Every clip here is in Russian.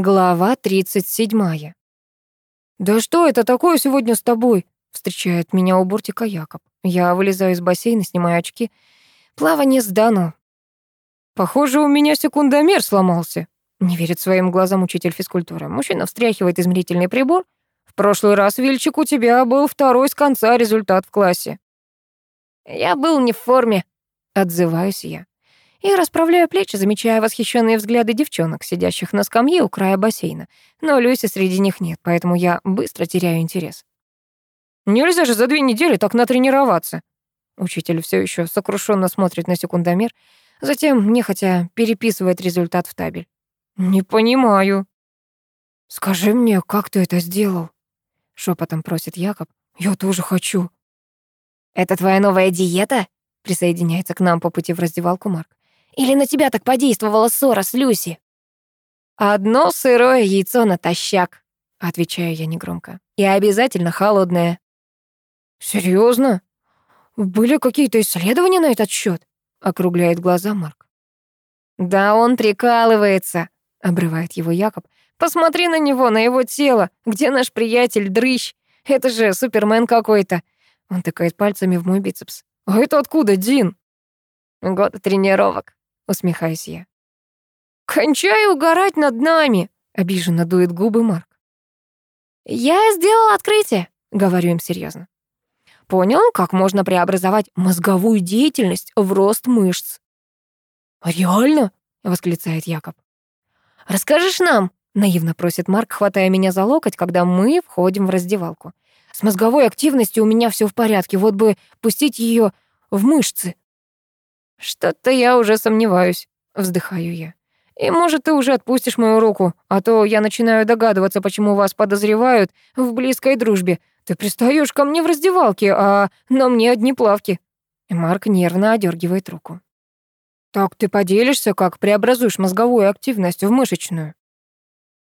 Глава 37. «Да что это такое сегодня с тобой?» Встречает меня у бортика Якоб. Я вылезаю из бассейна, снимаю очки. Плавание сдано. Похоже, у меня секундомер сломался. Не верит своим глазам учитель физкультуры. Мужчина встряхивает измерительный прибор. В прошлый раз, Вильчик, у тебя был второй с конца результат в классе. Я был не в форме, отзываюсь я и расправляю плечи, замечая восхищенные взгляды девчонок, сидящих на скамье у края бассейна. Но Люси среди них нет, поэтому я быстро теряю интерес. «Нельзя же за две недели так натренироваться!» Учитель все еще сокрушенно смотрит на секундомер, затем, нехотя, переписывает результат в табель. «Не понимаю». «Скажи мне, как ты это сделал?» Шепотом просит Якоб. «Я тоже хочу». «Это твоя новая диета?» Присоединяется к нам по пути в раздевалку Марк. Или на тебя так подействовала ссора с Люси?» «Одно сырое яйцо натощак», — отвечаю я негромко. «И обязательно холодное». «Серьезно? Были какие-то исследования на этот счет? округляет глаза Марк. «Да он прикалывается», — обрывает его Якоб. «Посмотри на него, на его тело. Где наш приятель Дрыщ? Это же Супермен какой-то». Он тыкает пальцами в мой бицепс. «А это откуда, Дин?» «Год тренировок», усмехаюсь я. «Кончай угорать над нами!» — обиженно дует губы Марк. «Я сделал открытие», — говорю им серьезно. «Понял, как можно преобразовать мозговую деятельность в рост мышц?» «Реально?» — восклицает Якоб. «Расскажешь нам?» — наивно просит Марк, хватая меня за локоть, когда мы входим в раздевалку. «С мозговой активностью у меня все в порядке, вот бы пустить ее в мышцы». «Что-то я уже сомневаюсь», — вздыхаю я. «И, может, ты уже отпустишь мою руку, а то я начинаю догадываться, почему вас подозревают в близкой дружбе. Ты пристаешь ко мне в раздевалке, а на мне одни плавки». Марк нервно одергивает руку. «Так ты поделишься, как преобразуешь мозговую активность в мышечную?»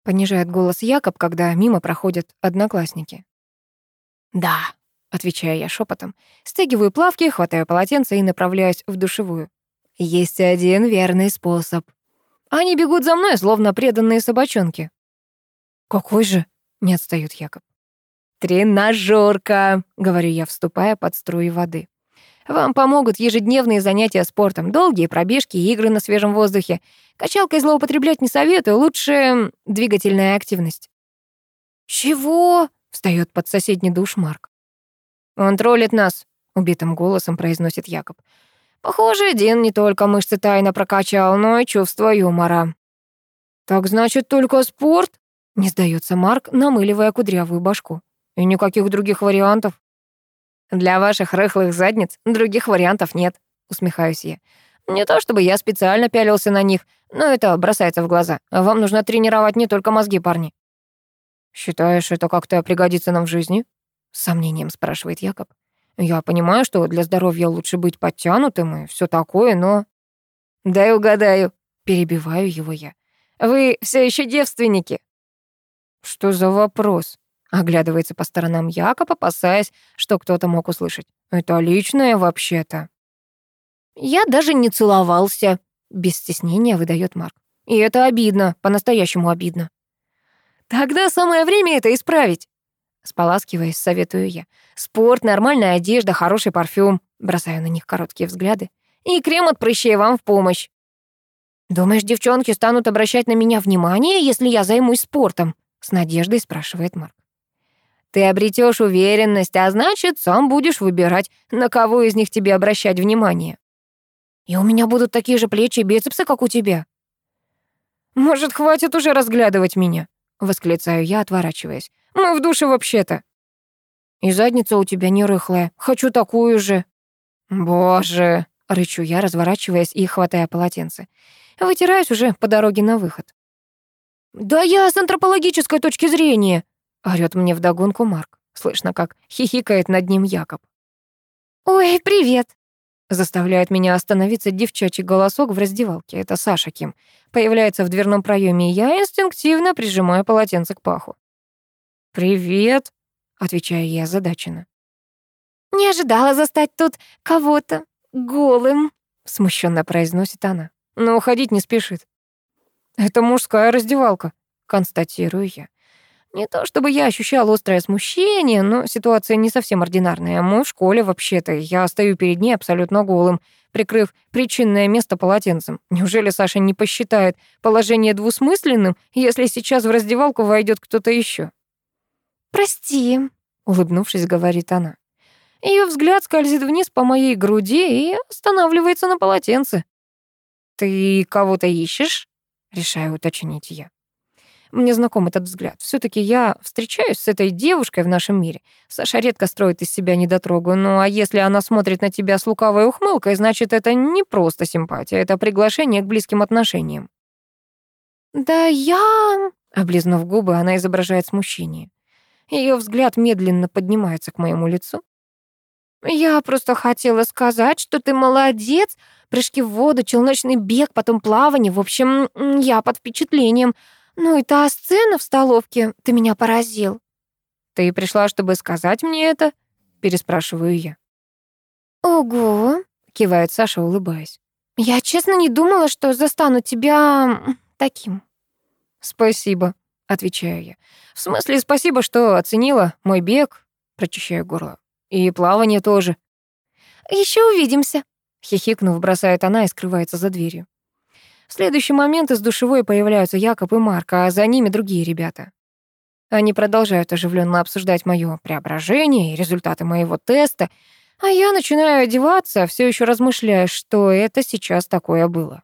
Понижает голос Якоб, когда мимо проходят одноклассники. «Да», — отвечаю я шепотом. Стягиваю плавки, хватаю полотенце и направляюсь в душевую. Есть один верный способ. Они бегут за мной, словно преданные собачонки. «Какой же?» — не отстаёт Якоб. «Тренажёрка», — говорю я, вступая под струи воды. «Вам помогут ежедневные занятия спортом, долгие пробежки и игры на свежем воздухе. Качалкой злоупотреблять не советую, лучше двигательная активность». «Чего?» — встаёт под соседний душ Марк. «Он троллит нас», — убитым голосом произносит Якоб. «Похоже, Дин не только мышцы тайно прокачал, но и чувство юмора». «Так значит, только спорт?» — не сдается Марк, намыливая кудрявую башку. «И никаких других вариантов?» «Для ваших рыхлых задниц других вариантов нет», — усмехаюсь я. «Не то чтобы я специально пялился на них, но это бросается в глаза. Вам нужно тренировать не только мозги, парни». «Считаешь, это как-то пригодится нам в жизни?» С сомнением спрашивает Якоб. Я понимаю, что для здоровья лучше быть подтянутым и все такое, но... Дай угадаю, перебиваю его я. Вы все еще девственники? Что за вопрос? Оглядывается по сторонам Якоб, опасаясь, что кто-то мог услышать. Это личное вообще-то. Я даже не целовался, без стеснения выдает Марк. И это обидно, по-настоящему обидно. Тогда самое время это исправить. Споласкиваясь, советую я. Спорт, нормальная одежда, хороший парфюм. Бросаю на них короткие взгляды. И крем от прыщей вам в помощь. «Думаешь, девчонки станут обращать на меня внимание, если я займусь спортом?» С надеждой спрашивает Марк. «Ты обретешь уверенность, а значит, сам будешь выбирать, на кого из них тебе обращать внимание. И у меня будут такие же плечи и бицепсы, как у тебя». «Может, хватит уже разглядывать меня?» — восклицаю я, отворачиваясь. Мы в душе вообще-то. И задница у тебя не рыхлая. Хочу такую же. Боже, рычу я, разворачиваясь и хватая полотенце. Вытираюсь уже по дороге на выход. Да я с антропологической точки зрения, орёт мне вдогонку Марк. Слышно, как хихикает над ним Якоб. «Ой, привет!» Заставляет меня остановиться девчачий голосок в раздевалке. Это Саша Ким. Появляется в дверном проеме, и я инстинктивно прижимаю полотенце к паху. «Привет», — отвечаю я озадаченно. «Не ожидала застать тут кого-то голым», — смущенно произносит она. Но уходить не спешит. «Это мужская раздевалка», — констатирую я. Не то чтобы я ощущал острое смущение, но ситуация не совсем ординарная. Мы в школе вообще-то, я стою перед ней абсолютно голым, прикрыв причинное место полотенцем. Неужели Саша не посчитает положение двусмысленным, если сейчас в раздевалку войдет кто-то еще? «Прости», — улыбнувшись, говорит она. Ее взгляд скользит вниз по моей груди и останавливается на полотенце. «Ты кого-то ищешь?» — решаю уточнить я. Мне знаком этот взгляд. все таки я встречаюсь с этой девушкой в нашем мире. Саша редко строит из себя недотрогу. Ну а если она смотрит на тебя с лукавой ухмылкой, значит, это не просто симпатия, это приглашение к близким отношениям. «Да я...» — облизнув губы, она изображает смущение. Ее взгляд медленно поднимается к моему лицу. «Я просто хотела сказать, что ты молодец. Прыжки в воду, челночный бег, потом плавание. В общем, я под впечатлением. «Ну и та сцена в столовке, ты меня поразил». «Ты пришла, чтобы сказать мне это?» — переспрашиваю я. «Ого», — кивает Саша, улыбаясь. «Я честно не думала, что застану тебя таким». «Спасибо», — отвечаю я. «В смысле, спасибо, что оценила мой бег», — прочищаю горло. «И плавание тоже». Еще увидимся», — хихикнув, бросает она и скрывается за дверью. В следующий момент из душевой появляются Якоб и Марк, а за ними другие ребята. Они продолжают оживленно обсуждать мое преображение и результаты моего теста, а я начинаю одеваться, все еще размышляя, что это сейчас такое было.